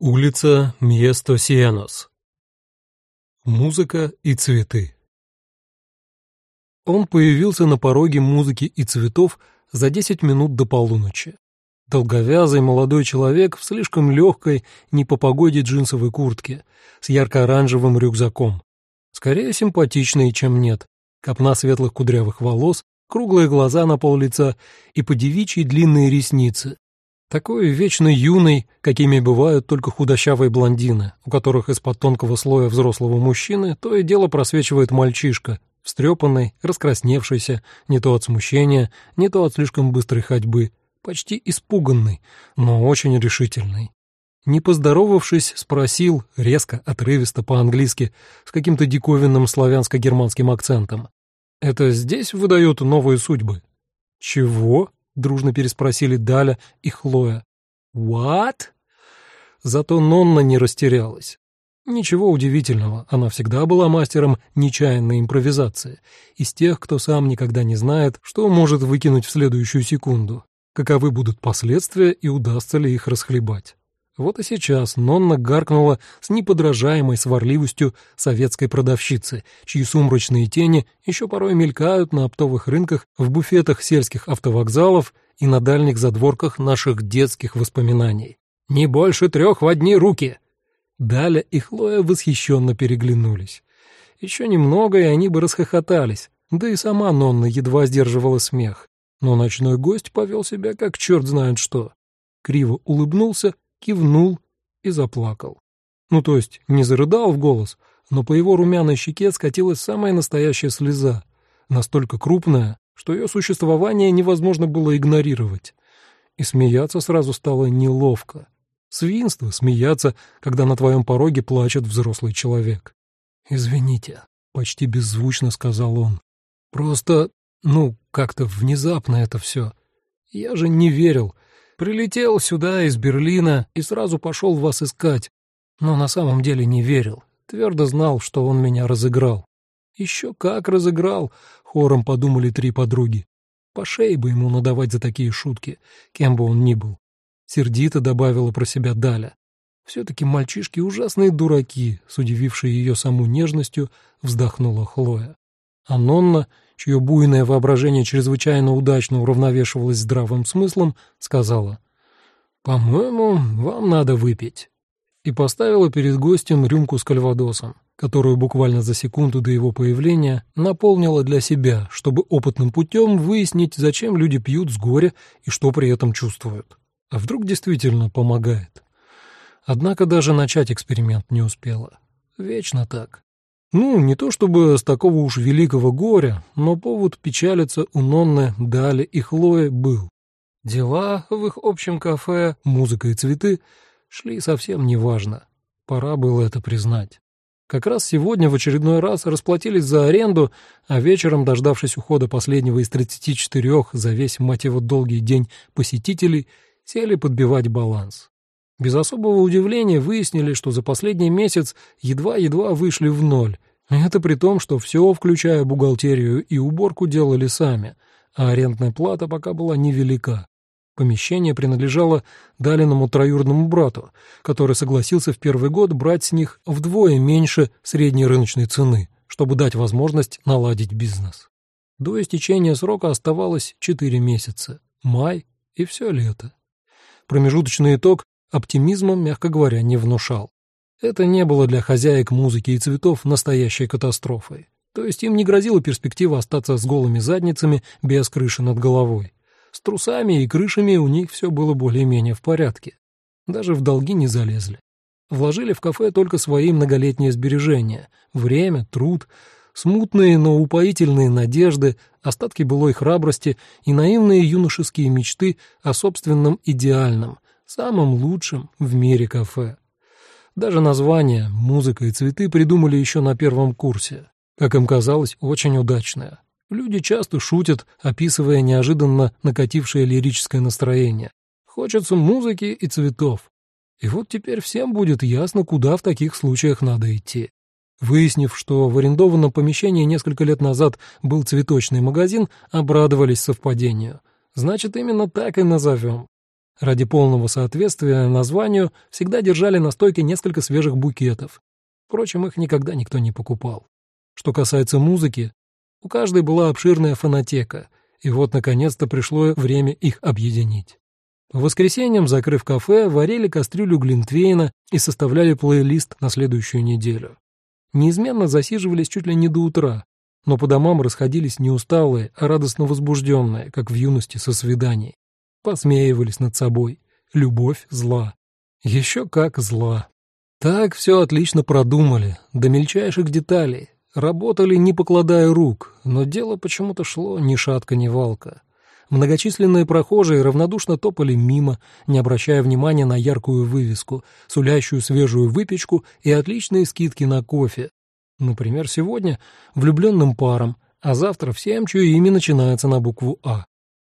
Улица Мьесто-Сиенос. Музыка и цветы. Он появился на пороге музыки и цветов за 10 минут до полуночи. Долговязый молодой человек в слишком легкой, не по погоде джинсовой куртке, с ярко-оранжевым рюкзаком. Скорее симпатичный, чем нет. Копна светлых кудрявых волос, круглые глаза на пол лица и подевичьи длинные ресницы, такой вечно юный, какими бывают только худощавые блондины, у которых из-под тонкого слоя взрослого мужчины то и дело просвечивает мальчишка, встрепанный, раскрасневшийся, не то от смущения, не то от слишком быстрой ходьбы, почти испуганный, но очень решительный. Не поздоровавшись, спросил, резко, отрывисто по-английски, с каким-то диковинным славянско-германским акцентом. «Это здесь выдают новые судьбы?» «Чего?» Дружно переспросили Даля и Хлоя. «What?» Зато Нонна не растерялась. Ничего удивительного, она всегда была мастером нечаянной импровизации, из тех, кто сам никогда не знает, что может выкинуть в следующую секунду, каковы будут последствия и удастся ли их расхлебать. Вот и сейчас Нонна гаркнула с неподражаемой сварливостью советской продавщицы, чьи сумрачные тени еще порой мелькают на оптовых рынках, в буфетах сельских автовокзалов и на дальних задворках наших детских воспоминаний. «Не больше трех в одни руки!» Даля и Хлоя восхищенно переглянулись. Еще немного, и они бы расхохотались, да и сама Нонна едва сдерживала смех. Но ночной гость повел себя как черт знает что. Криво улыбнулся кивнул и заплакал. Ну, то есть не зарыдал в голос, но по его румяной щеке скатилась самая настоящая слеза, настолько крупная, что ее существование невозможно было игнорировать. И смеяться сразу стало неловко. Свинство смеяться, когда на твоем пороге плачет взрослый человек. «Извините», — почти беззвучно сказал он. «Просто, ну, как-то внезапно это все. Я же не верил, Прилетел сюда из Берлина и сразу пошел вас искать, но на самом деле не верил, твердо знал, что он меня разыграл. Еще как разыграл, хором подумали три подруги. По шее бы ему надавать за такие шутки, кем бы он ни был. Сердито добавила про себя Даля. Все-таки мальчишки ужасные дураки, с удивившей ее саму нежностью, вздохнула Хлоя. А Нонна чье буйное воображение чрезвычайно удачно уравновешивалось здравым смыслом, сказала «По-моему, вам надо выпить» и поставила перед гостем рюмку с кальвадосом, которую буквально за секунду до его появления наполнила для себя, чтобы опытным путем выяснить, зачем люди пьют с горя и что при этом чувствуют. А вдруг действительно помогает. Однако даже начать эксперимент не успела. Вечно так. Ну, не то чтобы с такого уж великого горя, но повод печалиться у Нонны, Дали и Хлои был. Дела в их общем кафе, музыка и цветы шли совсем неважно. Пора было это признать. Как раз сегодня в очередной раз расплатились за аренду, а вечером, дождавшись ухода последнего из 34 за весь, мать его, долгий день посетителей, сели подбивать баланс. Без особого удивления выяснили, что за последний месяц едва-едва вышли в ноль. Это при том, что все, включая бухгалтерию и уборку, делали сами, а арендная плата пока была невелика. Помещение принадлежало Далиному троюродному брату, который согласился в первый год брать с них вдвое меньше средней рыночной цены, чтобы дать возможность наладить бизнес. До истечения срока оставалось 4 месяца, май и все лето. Промежуточный итог оптимизма, мягко говоря, не внушал. Это не было для хозяек музыки и цветов настоящей катастрофой. То есть им не грозила перспектива остаться с голыми задницами без крыши над головой. С трусами и крышами у них все было более-менее в порядке. Даже в долги не залезли. Вложили в кафе только свои многолетние сбережения, время, труд, смутные, но упоительные надежды, остатки былой храбрости и наивные юношеские мечты о собственном идеальном, самым лучшим в мире кафе. Даже название «Музыка и цветы» придумали еще на первом курсе. Как им казалось, очень удачное. Люди часто шутят, описывая неожиданно накатившее лирическое настроение. Хочется музыки и цветов. И вот теперь всем будет ясно, куда в таких случаях надо идти. Выяснив, что в арендованном помещении несколько лет назад был цветочный магазин, обрадовались совпадению. Значит, именно так и назовем. Ради полного соответствия названию всегда держали на стойке несколько свежих букетов. Впрочем, их никогда никто не покупал. Что касается музыки, у каждой была обширная фонотека, и вот, наконец-то, пришло время их объединить. По воскресеньям, закрыв кафе, варили кастрюлю Глинтвейна и составляли плейлист на следующую неделю. Неизменно засиживались чуть ли не до утра, но по домам расходились не усталые, а радостно возбужденные, как в юности со свиданий. Посмеивались над собой. Любовь зла. Еще как зла. Так все отлично продумали, до мельчайших деталей. Работали, не покладая рук, но дело почему-то шло ни шатка, ни валка. Многочисленные прохожие равнодушно топали мимо, не обращая внимания на яркую вывеску, сулящую свежую выпечку и отличные скидки на кофе, Например, сегодня влюбленным парам, а завтра всем, чье имя начинается на букву «А».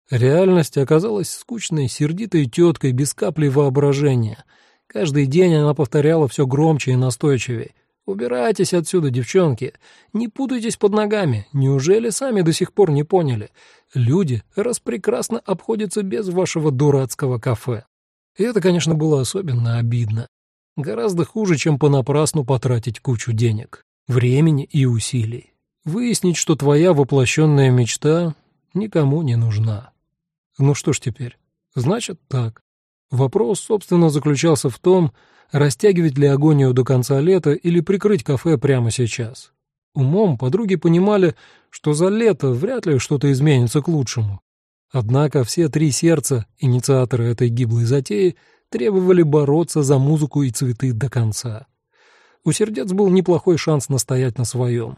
Реальность оказалась скучной, сердитой теткой без капли воображения. Каждый день она повторяла все громче и настойчивее. «Убирайтесь отсюда, девчонки! Не путайтесь под ногами! Неужели сами до сих пор не поняли? Люди распрекрасно обходятся без вашего дурацкого кафе!» И это, конечно, было особенно обидно. Гораздо хуже, чем понапрасну потратить кучу денег времени и усилий. Выяснить, что твоя воплощенная мечта никому не нужна. Ну что ж теперь? Значит так. Вопрос, собственно, заключался в том, растягивать ли агонию до конца лета или прикрыть кафе прямо сейчас. Умом подруги понимали, что за лето вряд ли что-то изменится к лучшему. Однако все три сердца, инициаторы этой гиблой затеи, требовали бороться за музыку и цветы до конца. У сердец был неплохой шанс настоять на своем.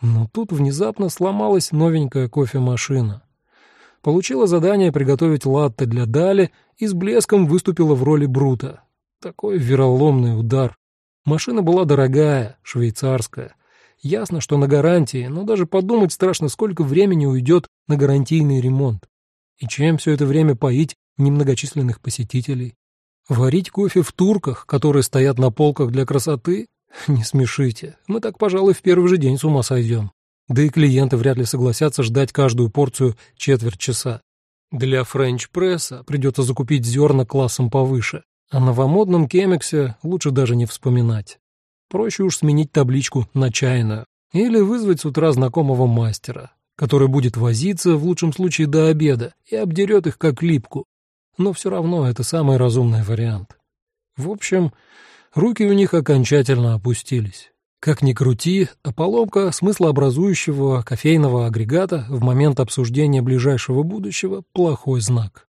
Но тут внезапно сломалась новенькая кофемашина. Получила задание приготовить латте для Дали и с блеском выступила в роли Брута. Такой вероломный удар. Машина была дорогая, швейцарская. Ясно, что на гарантии, но даже подумать страшно, сколько времени уйдет на гарантийный ремонт. И чем все это время поить немногочисленных посетителей? Варить кофе в турках, которые стоят на полках для красоты? «Не смешите. Мы так, пожалуй, в первый же день с ума сойдем. Да и клиенты вряд ли согласятся ждать каждую порцию четверть часа. Для френч-пресса придется закупить зерна классом повыше, а новомодном кемиксе лучше даже не вспоминать. Проще уж сменить табличку на чайную или вызвать с утра знакомого мастера, который будет возиться в лучшем случае до обеда и обдерет их как липку. Но все равно это самый разумный вариант. В общем, Руки у них окончательно опустились. Как ни крути, а поломка смыслообразующего кофейного агрегата в момент обсуждения ближайшего будущего – плохой знак.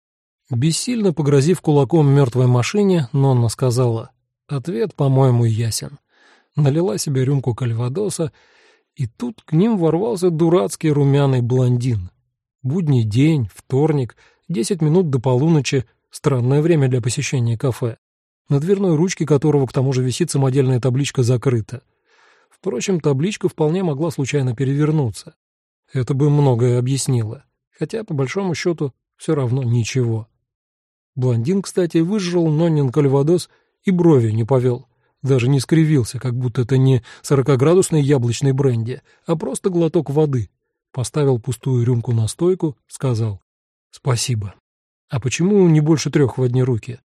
Бессильно погрозив кулаком мертвой машине, Нонна сказала, «Ответ, по-моему, ясен». Налила себе рюмку кальвадоса, и тут к ним ворвался дурацкий румяный блондин. Будний день, вторник, десять минут до полуночи – странное время для посещения кафе на дверной ручке которого к тому же висит самодельная табличка «Закрыто». Впрочем, табличка вполне могла случайно перевернуться. Это бы многое объяснило, хотя, по большому счету, все равно ничего. Блондин, кстати, выжрал Ноннин кальвадос и брови не повел, даже не скривился, как будто это не сорокоградусный яблочный бренди, а просто глоток воды. Поставил пустую рюмку на стойку, сказал «Спасибо». «А почему не больше трех в одни руки?»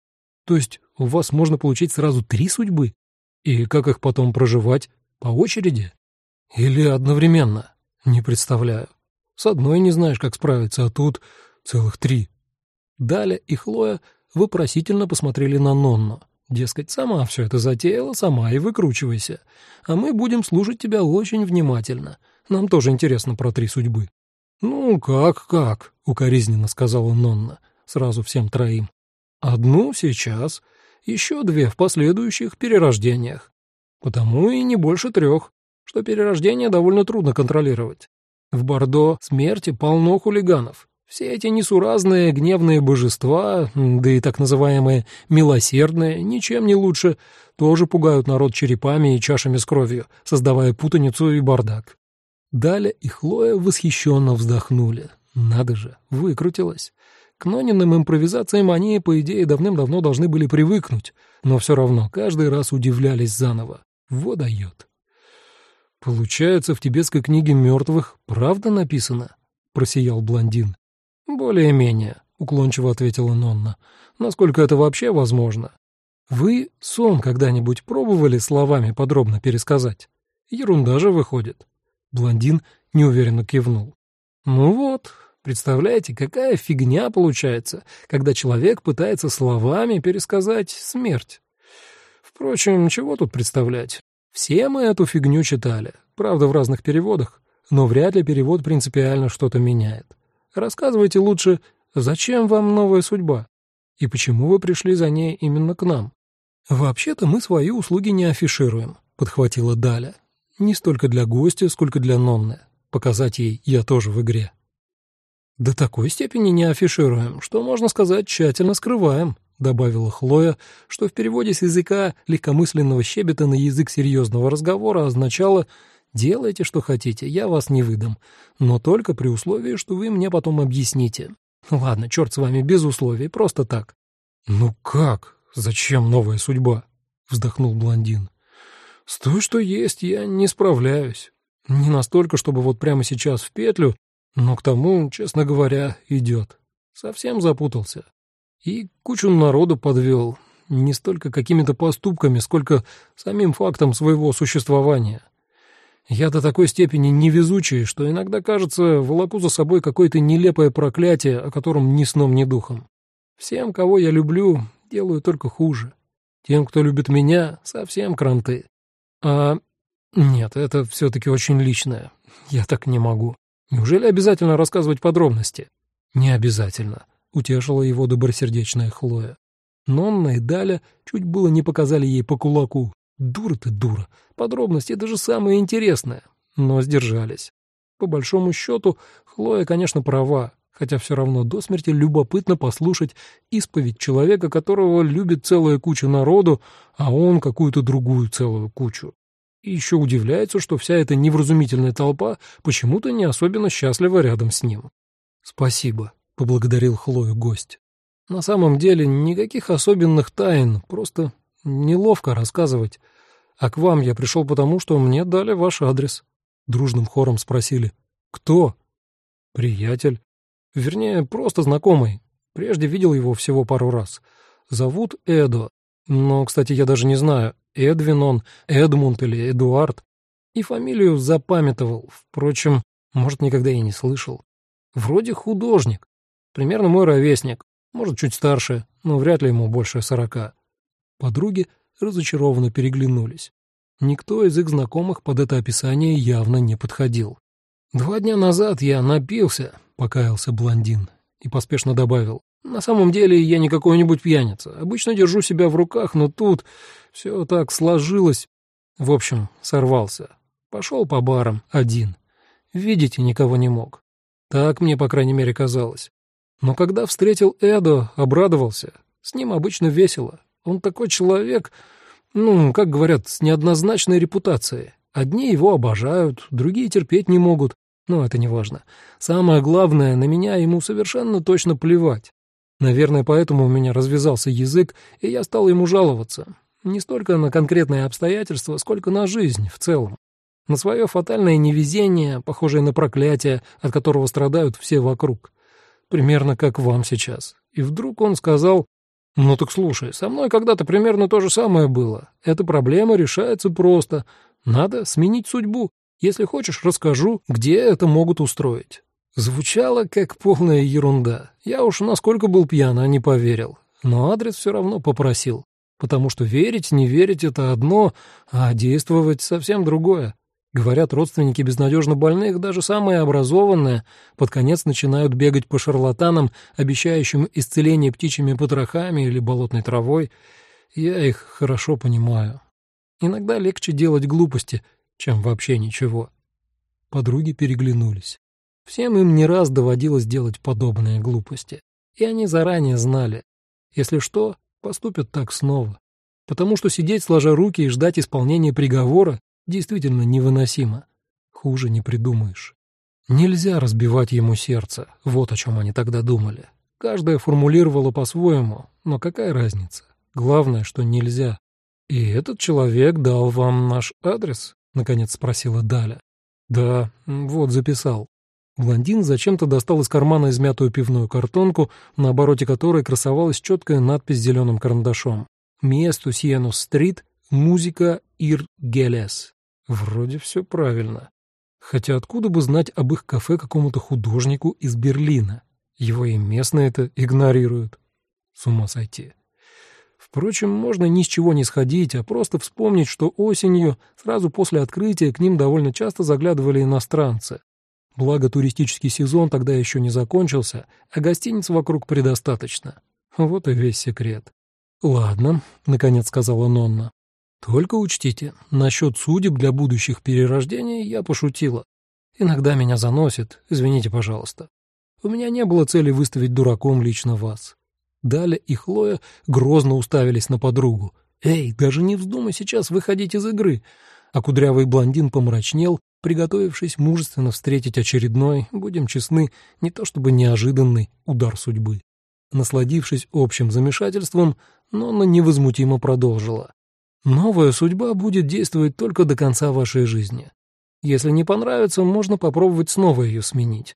То есть у вас можно получить сразу три судьбы? И как их потом проживать? По очереди? Или одновременно? Не представляю. С одной не знаешь, как справиться, а тут целых три. Даля и Хлоя вопросительно посмотрели на Нонну. Дескать, сама все это затеяла, сама и выкручивайся. А мы будем слушать тебя очень внимательно. Нам тоже интересно про три судьбы. «Ну, как-как?» — укоризненно сказала Нонна, сразу всем троим. Одну сейчас, еще две в последующих перерождениях. Потому и не больше трех, что перерождение довольно трудно контролировать. В Бордо смерти полно хулиганов. Все эти несуразные гневные божества, да и так называемые милосердные, ничем не лучше, тоже пугают народ черепами и чашами с кровью, создавая путаницу и бардак. Даля и Хлоя восхищенно вздохнули. Надо же, выкрутилась. К Нониным импровизациям они, по идее, давным-давно должны были привыкнуть, но все равно каждый раз удивлялись заново. Вот. «Получается, в тибетской книге мертвых правда написано?» — просиял блондин. «Более-менее», — уклончиво ответила Нонна. «Насколько это вообще возможно? Вы сон когда-нибудь пробовали словами подробно пересказать? Ерунда же выходит». Блондин неуверенно кивнул. «Ну вот, представляете, какая фигня получается, когда человек пытается словами пересказать смерть. Впрочем, чего тут представлять? Все мы эту фигню читали, правда, в разных переводах, но вряд ли перевод принципиально что-то меняет. Рассказывайте лучше, зачем вам новая судьба? И почему вы пришли за ней именно к нам? Вообще-то мы свои услуги не афишируем, подхватила Даля. Не столько для гостя, сколько для Нонны. Показать ей я тоже в игре. До такой степени не афишируем, что, можно сказать, тщательно скрываем, добавила Хлоя, что в переводе с языка легкомысленного щебета на язык серьезного разговора означало «делайте, что хотите, я вас не выдам, но только при условии, что вы мне потом объясните». Ладно, черт с вами, без условий, просто так. «Ну как? Зачем новая судьба?» — вздохнул блондин. «С той, что есть, я не справляюсь. Не настолько, чтобы вот прямо сейчас в петлю, но к тому, честно говоря, идет. Совсем запутался. И кучу народу подвел, не столько какими-то поступками, сколько самим фактом своего существования. Я до такой степени невезучий, что иногда, кажется, волоку за собой какое-то нелепое проклятие, о котором ни сном, ни духом. Всем, кого я люблю, делаю только хуже. Тем, кто любит меня, совсем кранты. А нет, это все-таки очень личное. Я так не могу. Неужели обязательно рассказывать подробности? Не обязательно, утешила его добросердечная Хлоя. Нонна и Даля чуть было не показали ей по кулаку. Дура ты, дура. Подробности — это же самое интересное. Но сдержались. По большому счету, Хлоя, конечно, права, хотя все равно до смерти любопытно послушать исповедь человека, которого любит целая куча народу, а он какую-то другую целую кучу и еще удивляется, что вся эта невразумительная толпа почему-то не особенно счастлива рядом с ним. «Спасибо», — поблагодарил Хлою гость. «На самом деле никаких особенных тайн, просто неловко рассказывать. А к вам я пришел потому, что мне дали ваш адрес». Дружным хором спросили. «Кто?» «Приятель. Вернее, просто знакомый. Прежде видел его всего пару раз. Зовут Эдо. Но, кстати, я даже не знаю, Эдвин он, Эдмунд или Эдуард. И фамилию запамятовал, впрочем, может, никогда и не слышал. Вроде художник, примерно мой ровесник, может, чуть старше, но вряд ли ему больше сорока. Подруги разочарованно переглянулись. Никто из их знакомых под это описание явно не подходил. «Два дня назад я напился», — покаялся блондин и поспешно добавил. На самом деле я не какой-нибудь пьяница. Обычно держу себя в руках, но тут все так сложилось. В общем, сорвался. Пошел по барам один. Видите, никого не мог. Так мне, по крайней мере, казалось. Но когда встретил Эдо, обрадовался. С ним обычно весело. Он такой человек, ну, как говорят, с неоднозначной репутацией. Одни его обожают, другие терпеть не могут. Но это не важно. Самое главное, на меня ему совершенно точно плевать. Наверное, поэтому у меня развязался язык, и я стал ему жаловаться. Не столько на конкретные обстоятельства, сколько на жизнь в целом. На свое фатальное невезение, похожее на проклятие, от которого страдают все вокруг. Примерно как вам сейчас. И вдруг он сказал, «Ну так слушай, со мной когда-то примерно то же самое было. Эта проблема решается просто. Надо сменить судьбу. Если хочешь, расскажу, где это могут устроить». Звучало как полная ерунда. Я уж насколько был пьян, а не поверил. Но адрес все равно попросил. Потому что верить, не верить — это одно, а действовать — совсем другое. Говорят, родственники безнадежно больных, даже самые образованные, под конец начинают бегать по шарлатанам, обещающим исцеление птичьими потрохами или болотной травой. Я их хорошо понимаю. Иногда легче делать глупости, чем вообще ничего. Подруги переглянулись. Всем им не раз доводилось делать подобные глупости, и они заранее знали, если что, поступят так снова. Потому что сидеть сложа руки и ждать исполнения приговора действительно невыносимо. Хуже не придумаешь. Нельзя разбивать ему сердце, вот о чем они тогда думали. Каждая формулировала по-своему, но какая разница? Главное, что нельзя. «И этот человек дал вам наш адрес?» — наконец спросила Даля. «Да, вот записал. Блондин зачем-то достал из кармана измятую пивную картонку, на обороте которой красовалась четкая надпись зеленым карандашом. «Место Сиенус-стрит, музыка Ир Гелес». Вроде все правильно. Хотя откуда бы знать об их кафе какому-то художнику из Берлина? Его и местные это игнорируют. С ума сойти. Впрочем, можно ни с чего не сходить, а просто вспомнить, что осенью, сразу после открытия, к ним довольно часто заглядывали иностранцы. Благо, туристический сезон тогда еще не закончился, а гостиниц вокруг предостаточно. Вот и весь секрет. «Ладно», — наконец сказала Нонна. «Только учтите, насчет судеб для будущих перерождений я пошутила. Иногда меня заносит, извините, пожалуйста. У меня не было цели выставить дураком лично вас. Даля и Хлоя грозно уставились на подругу. «Эй, даже не вздумай сейчас выходить из игры!» А кудрявый блондин помрачнел, приготовившись мужественно встретить очередной, будем честны, не то чтобы неожиданный удар судьбы. Насладившись общим замешательством, Нонна невозмутимо продолжила. «Новая судьба будет действовать только до конца вашей жизни. Если не понравится, можно попробовать снова ее сменить.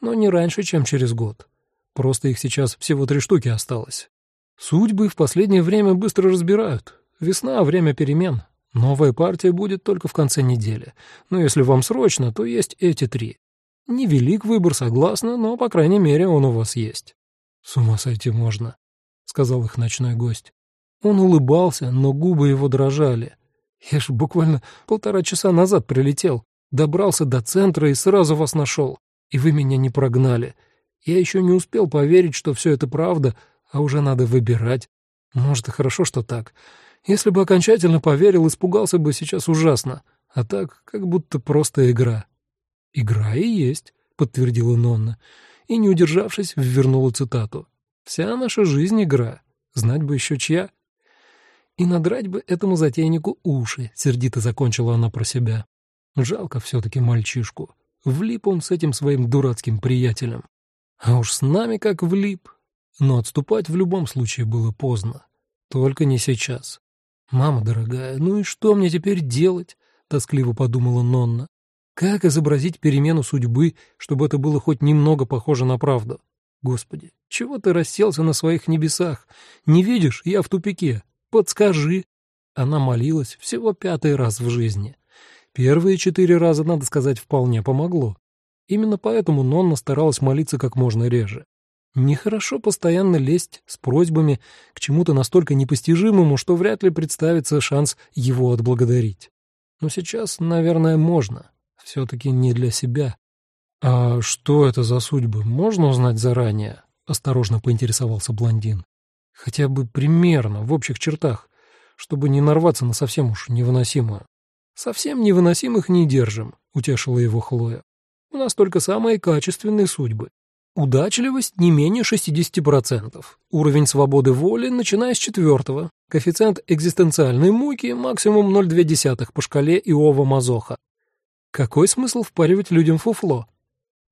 Но не раньше, чем через год. Просто их сейчас всего три штуки осталось. Судьбы в последнее время быстро разбирают. Весна — время перемен. Новая партия будет только в конце недели. Но если вам срочно, то есть эти три. Невелик выбор, согласна, но, по крайней мере, он у вас есть. «С ума сойти можно», — сказал их ночной гость. Он улыбался, но губы его дрожали. «Я ж буквально полтора часа назад прилетел, добрался до центра и сразу вас нашел, и вы меня не прогнали. Я еще не успел поверить, что все это правда, а уже надо выбирать. Может, и хорошо, что так. Если бы окончательно поверил, испугался бы сейчас ужасно. А так, как будто просто игра. «Игра и есть», — подтвердила Нонна. И, не удержавшись, ввернула цитату. «Вся наша жизнь — игра. Знать бы еще чья». И надрать бы этому затейнику уши, сердито закончила она про себя. Жалко все-таки мальчишку. Влип он с этим своим дурацким приятелем. А уж с нами как влип. Но отступать в любом случае было поздно. Только не сейчас. «Мама дорогая, ну и что мне теперь делать?» — тоскливо подумала Нонна. «Как изобразить перемену судьбы, чтобы это было хоть немного похоже на правду? Господи, чего ты расселся на своих небесах? Не видишь, я в тупике. Подскажи!» Она молилась всего пятый раз в жизни. Первые четыре раза, надо сказать, вполне помогло. Именно поэтому Нонна старалась молиться как можно реже. Нехорошо постоянно лезть с просьбами к чему-то настолько непостижимому, что вряд ли представится шанс его отблагодарить. Но сейчас, наверное, можно. Все-таки не для себя. «А что это за судьбы, можно узнать заранее?» — осторожно поинтересовался блондин. «Хотя бы примерно, в общих чертах, чтобы не нарваться на совсем уж невыносимое». «Совсем невыносимых не держим», — утешила его Хлоя. У нас только самые качественные судьбы. Удачливость не менее 60%. Уровень свободы воли, начиная с четвертого. Коэффициент экзистенциальной муки максимум 0,2 по шкале Иова Мазоха. Какой смысл впаривать людям фуфло?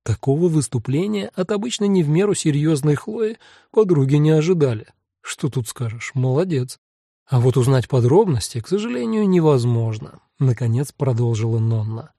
Такого выступления от обычно не в меру серьезной Хлои подруги не ожидали. Что тут скажешь, молодец. А вот узнать подробности, к сожалению, невозможно. Наконец продолжила Нонна.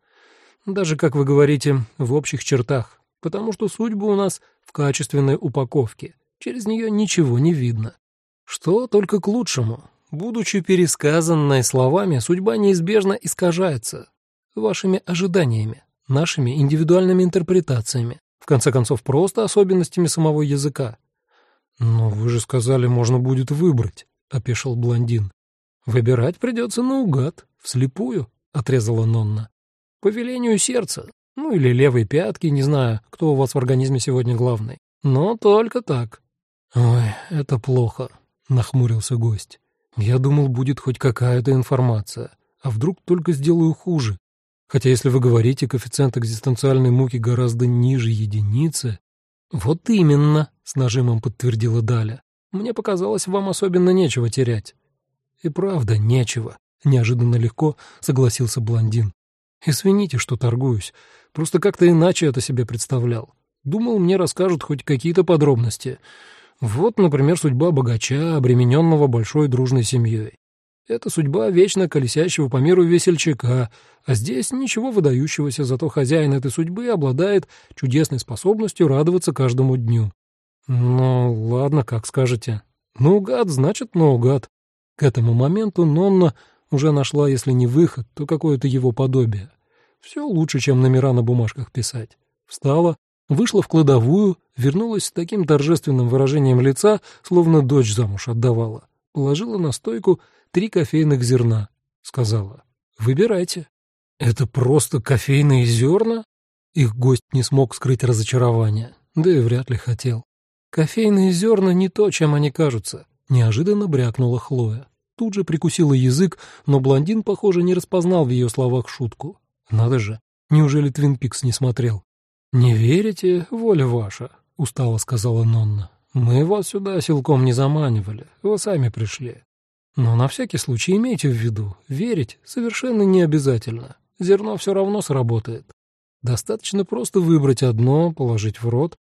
Даже, как вы говорите, в общих чертах, потому что судьба у нас в качественной упаковке, через нее ничего не видно. Что только к лучшему. Будучи пересказанной словами, судьба неизбежно искажается вашими ожиданиями, нашими индивидуальными интерпретациями, в конце концов, просто особенностями самого языка. «Но вы же сказали, можно будет выбрать», — опешил блондин. «Выбирать придется наугад, вслепую», — отрезала Нонна. По велению сердца. Ну или левой пятки, не знаю, кто у вас в организме сегодня главный. Но только так. Ой, это плохо, нахмурился гость. Я думал, будет хоть какая-то информация. А вдруг только сделаю хуже? Хотя если вы говорите, коэффициент экзистенциальной муки гораздо ниже единицы... Вот именно, с нажимом подтвердила Даля. Мне показалось, вам особенно нечего терять. И правда, нечего. Неожиданно легко согласился блондин. Извините, что торгуюсь. Просто как-то иначе это себе представлял. Думал, мне расскажут хоть какие-то подробности. Вот, например, судьба богача, обремененного большой дружной семьей. Это судьба вечно колесящего по миру весельчака, а здесь ничего выдающегося, зато хозяин этой судьбы обладает чудесной способностью радоваться каждому дню. Ну, ладно, как скажете. Наугад, значит, наугад. К этому моменту Нонна уже нашла, если не выход, то какое-то его подобие. Все лучше, чем номера на бумажках писать. Встала, вышла в кладовую, вернулась с таким торжественным выражением лица, словно дочь замуж отдавала. Положила на стойку три кофейных зерна. Сказала, выбирайте. Это просто кофейные зерна? Их гость не смог скрыть разочарование, да и вряд ли хотел. Кофейные зерна не то, чем они кажутся, неожиданно брякнула Хлоя. Тут же прикусила язык, но блондин, похоже, не распознал в ее словах шутку. Надо же, неужели Твин Пикс не смотрел? «Не верите? Воля ваша», — устало сказала Нонна. «Мы вас сюда силком не заманивали, вы сами пришли. Но на всякий случай имейте в виду, верить совершенно не обязательно. Зерно все равно сработает. Достаточно просто выбрать одно, положить в рот,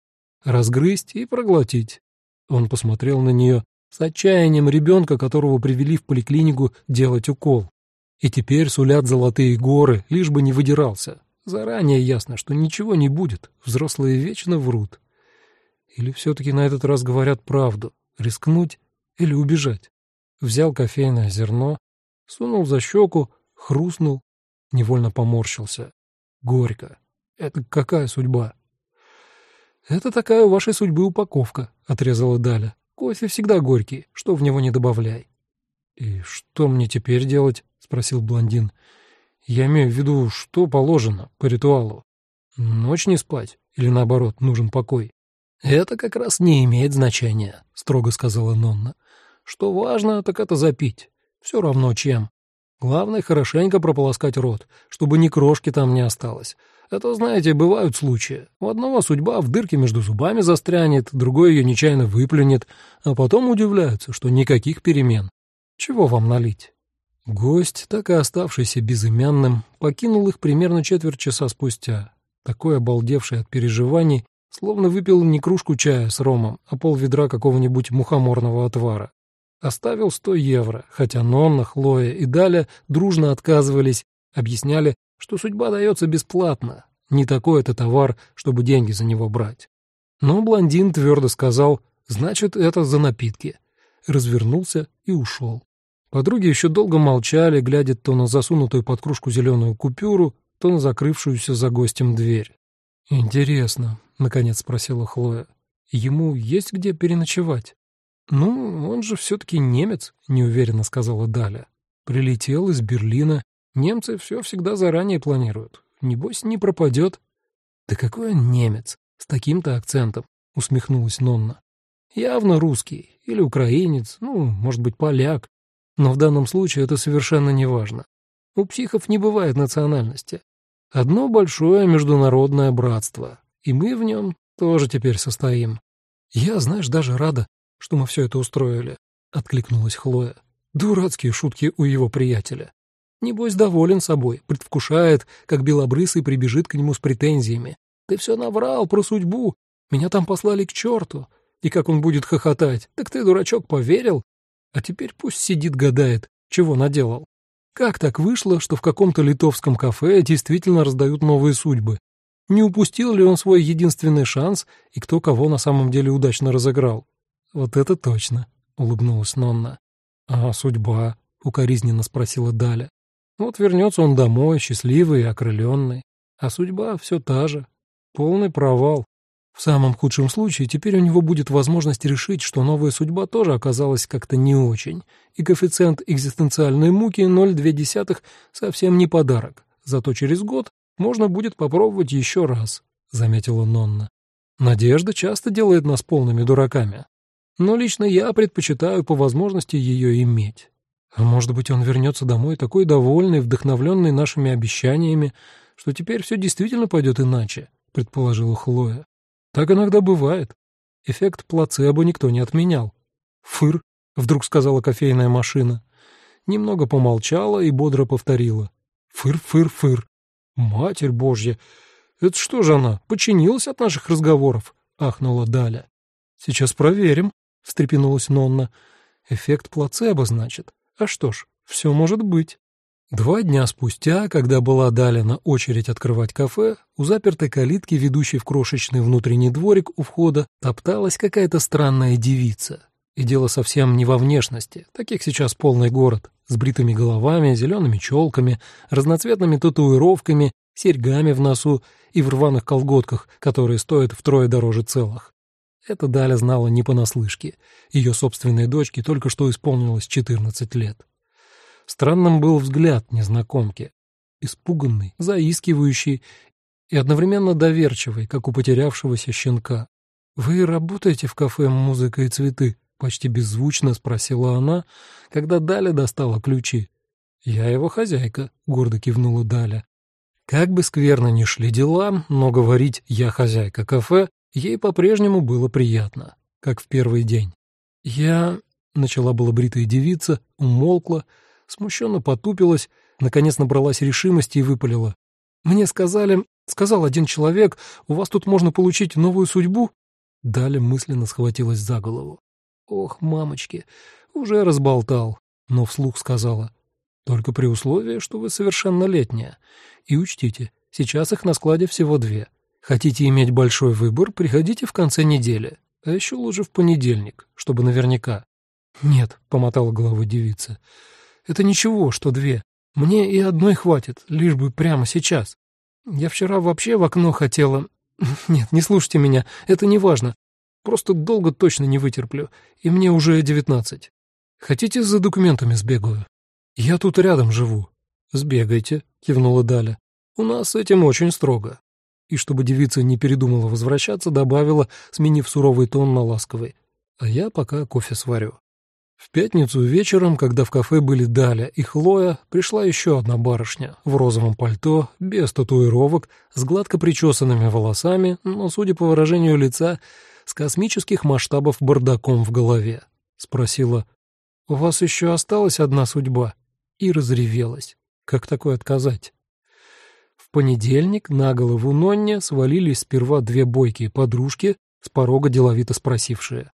разгрызть и проглотить». Он посмотрел на нее с отчаянием ребенка, которого привели в поликлинику делать укол. И теперь сулят золотые горы, лишь бы не выдирался. Заранее ясно, что ничего не будет, взрослые вечно врут. Или все-таки на этот раз говорят правду, рискнуть или убежать. Взял кофейное зерно, сунул за щеку, хрустнул, невольно поморщился. Горько. Это какая судьба? Это такая у вашей судьбы упаковка, отрезала Даля. Кофе всегда горький, что в него не добавляй. И что мне теперь делать? спросил блондин. Я имею в виду, что положено по ритуалу. Ночь не спать или, наоборот, нужен покой? Это как раз не имеет значения, строго сказала Нонна. Что важно, так это запить. Все равно чем. Главное, хорошенько прополоскать рот, чтобы ни крошки там не осталось. Это, знаете, бывают случаи. У одного судьба в дырке между зубами застрянет, другой ее нечаянно выплюнет, а потом удивляются, что никаких перемен. Чего вам налить? Гость, так и оставшийся безымянным, покинул их примерно четверть часа спустя, такой обалдевший от переживаний, словно выпил не кружку чая с ромом, а пол ведра какого-нибудь мухоморного отвара. Оставил сто евро, хотя Нонна, Хлоя и Даля дружно отказывались, объясняли, что судьба дается бесплатно, не такой это товар, чтобы деньги за него брать. Но блондин твердо сказал, значит, это за напитки, развернулся и ушел. Подруги еще долго молчали, глядя то на засунутую под кружку зеленую купюру, то на закрывшуюся за гостем дверь. «Интересно», — наконец спросила Хлоя, — «ему есть где переночевать?» «Ну, он же все-таки немец», — неуверенно сказала Даля. «Прилетел из Берлина. Немцы все всегда заранее планируют. Небось, не пропадет». «Да какой он немец? С таким-то акцентом», — усмехнулась Нонна. «Явно русский. Или украинец. Ну, может быть, поляк. Но в данном случае это совершенно не важно. У психов не бывает национальности. Одно большое международное братство, и мы в нем тоже теперь состоим. Я, знаешь, даже рада, что мы все это устроили, — откликнулась Хлоя. Дурацкие шутки у его приятеля. Небось, доволен собой, предвкушает, как белобрысый прибежит к нему с претензиями. Ты все наврал про судьбу, меня там послали к черту. И как он будет хохотать, так ты, дурачок, поверил? А теперь пусть сидит гадает, чего наделал. Как так вышло, что в каком-то литовском кафе действительно раздают новые судьбы? Не упустил ли он свой единственный шанс, и кто кого на самом деле удачно разыграл? Вот это точно, улыбнулась Нонна. А судьба? укоризненно спросила Даля. Вот вернется он домой, счастливый и окрыленный. А судьба все та же. Полный провал. В самом худшем случае теперь у него будет возможность решить, что новая судьба тоже оказалась как-то не очень, и коэффициент экзистенциальной муки 0,2 совсем не подарок. Зато через год можно будет попробовать еще раз, — заметила Нонна. Надежда часто делает нас полными дураками. Но лично я предпочитаю по возможности ее иметь. А может быть, он вернется домой такой довольный, вдохновленный нашими обещаниями, что теперь все действительно пойдет иначе, — предположила Хлоя. Так иногда бывает. Эффект плацебо никто не отменял. «Фыр», — вдруг сказала кофейная машина. Немного помолчала и бодро повторила. «Фыр-фыр-фыр». «Матерь Божья! Это что же она, починилась от наших разговоров?» — ахнула Даля. «Сейчас проверим», — встрепенулась Нонна. «Эффект плацебо, значит. А что ж, Все может быть. Два дня спустя, когда была Далина очередь открывать кафе, у запертой калитки, ведущей в крошечный внутренний дворик у входа, топталась какая-то странная девица. И дело совсем не во внешности, таких сейчас полный город, с бритыми головами, зелеными челками, разноцветными татуировками, серьгами в носу и в рваных колготках, которые стоят втрое дороже целых. Это Даля знала не понаслышке. Ее собственной дочке только что исполнилось 14 лет. Странным был взгляд незнакомки. Испуганный, заискивающий и одновременно доверчивый, как у потерявшегося щенка. «Вы работаете в кафе «Музыка и цветы»?» — почти беззвучно спросила она, когда Даля достала ключи. «Я его хозяйка», — гордо кивнула Даля. Как бы скверно ни шли дела, но говорить «я хозяйка кафе» ей по-прежнему было приятно, как в первый день. «Я...» — начала была бритая девица, умолкла, смущенно потупилась, наконец набралась решимости и выпалила. «Мне сказали, сказал один человек, у вас тут можно получить новую судьбу?» Далее мысленно схватилась за голову. «Ох, мамочки, уже разболтал», но вслух сказала. «Только при условии, что вы совершеннолетняя. И учтите, сейчас их на складе всего две. Хотите иметь большой выбор, приходите в конце недели, а еще лучше в понедельник, чтобы наверняка». «Нет», — помотала головой девица, — это ничего, что две. Мне и одной хватит, лишь бы прямо сейчас. Я вчера вообще в окно хотела... Нет, не слушайте меня, это не важно. Просто долго точно не вытерплю, и мне уже девятнадцать. Хотите, за документами сбегаю? Я тут рядом живу. Сбегайте, кивнула Даля. У нас с этим очень строго. И чтобы девица не передумала возвращаться, добавила, сменив суровый тон на ласковый. А я пока кофе сварю. В пятницу вечером, когда в кафе были Даля и Хлоя, пришла еще одна барышня в розовом пальто, без татуировок, с гладко причесанными волосами, но, судя по выражению лица, с космических масштабов бардаком в голове. Спросила, «У вас еще осталась одна судьба?» И разревелась. Как такое отказать? Понедельник на голову Нонне свалились сперва две бойкие подружки, с порога деловито спросившие.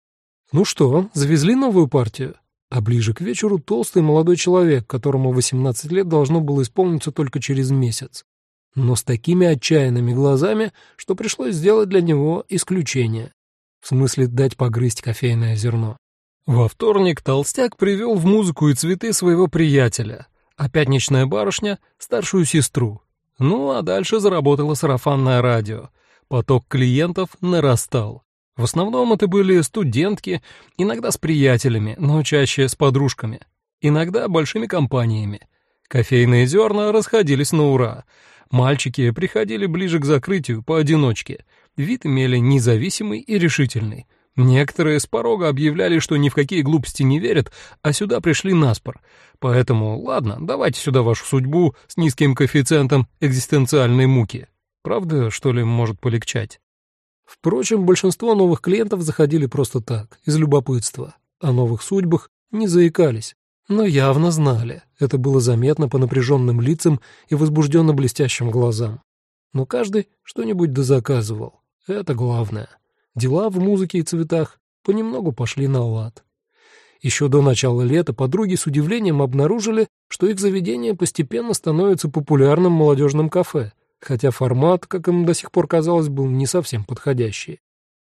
«Ну что, завезли новую партию?» А ближе к вечеру толстый молодой человек, которому 18 лет должно было исполниться только через месяц. Но с такими отчаянными глазами, что пришлось сделать для него исключение. В смысле дать погрызть кофейное зерно. Во вторник толстяк привел в музыку и цветы своего приятеля, а пятничная барышня — старшую сестру. Ну, а дальше заработало сарафанное радио. Поток клиентов нарастал. В основном это были студентки, иногда с приятелями, но чаще с подружками, иногда большими компаниями. Кофейные зерна расходились на ура. Мальчики приходили ближе к закрытию поодиночке. Вид имели независимый и решительный. Некоторые с порога объявляли, что ни в какие глупости не верят, а сюда пришли наспор. Поэтому, ладно, давайте сюда вашу судьбу с низким коэффициентом экзистенциальной муки. Правда, что ли, может полегчать? Впрочем, большинство новых клиентов заходили просто так, из любопытства. О новых судьбах не заикались, но явно знали. Это было заметно по напряженным лицам и возбужденно блестящим глазам. Но каждый что-нибудь дозаказывал. Это главное. Дела в музыке и цветах понемногу пошли на лад. Еще до начала лета подруги с удивлением обнаружили, что их заведение постепенно становится популярным молодежным кафе — хотя формат, как им до сих пор казалось, был не совсем подходящий.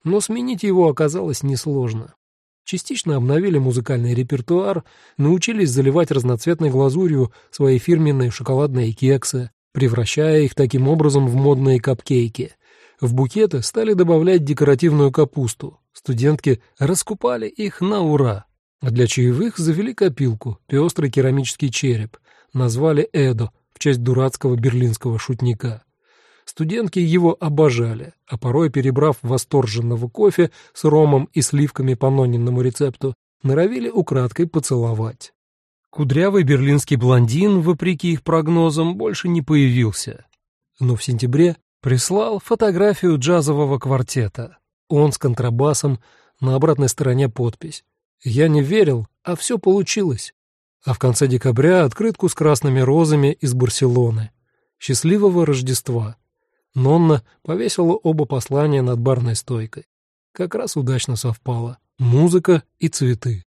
Но сменить его оказалось несложно. Частично обновили музыкальный репертуар, научились заливать разноцветной глазурью свои фирменные шоколадные кексы, превращая их таким образом в модные капкейки. В букеты стали добавлять декоративную капусту. Студентки раскупали их на ура. А для чаевых завели копилку, пестрый керамический череп. Назвали Эдо в честь дурацкого берлинского шутника. Студентки его обожали, а порой, перебрав восторженного кофе с ромом и сливками по нонинному рецепту, норовили украдкой поцеловать. Кудрявый берлинский блондин, вопреки их прогнозам, больше не появился. Но в сентябре прислал фотографию джазового квартета. Он с контрабасом, на обратной стороне подпись. Я не верил, а все получилось. А в конце декабря открытку с красными розами из Барселоны. Счастливого Рождества. Нонна повесила оба послания над барной стойкой. Как раз удачно совпало. Музыка и цветы.